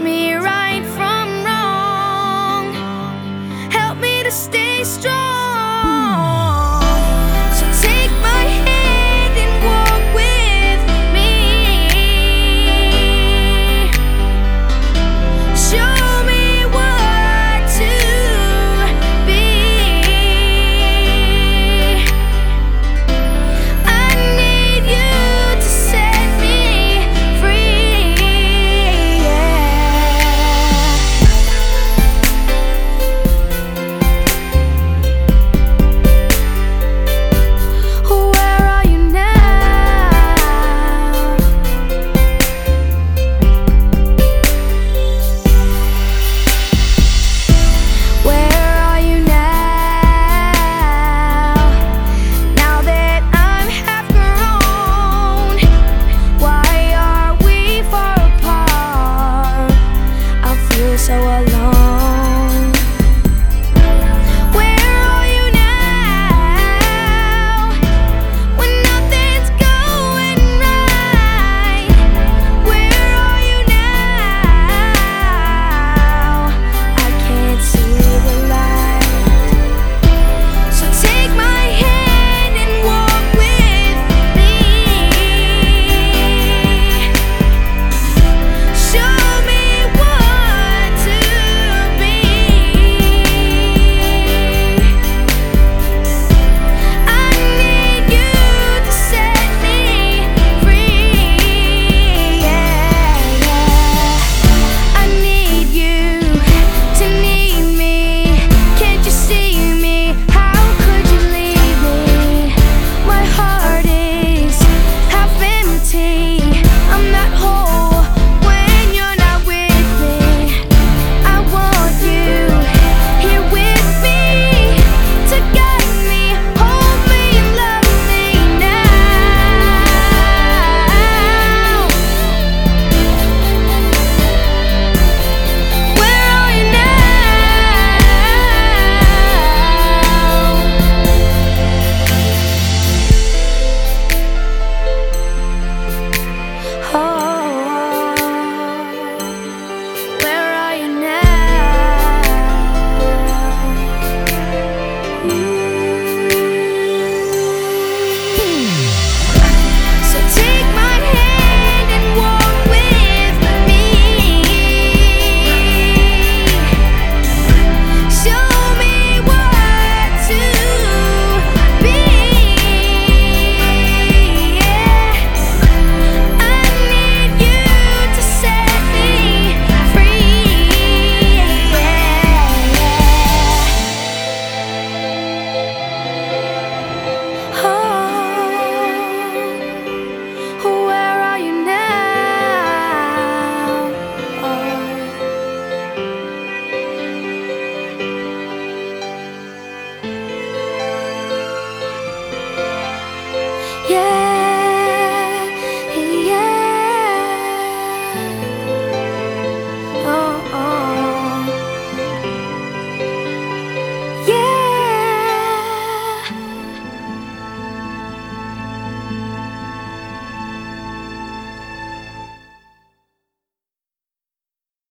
me right.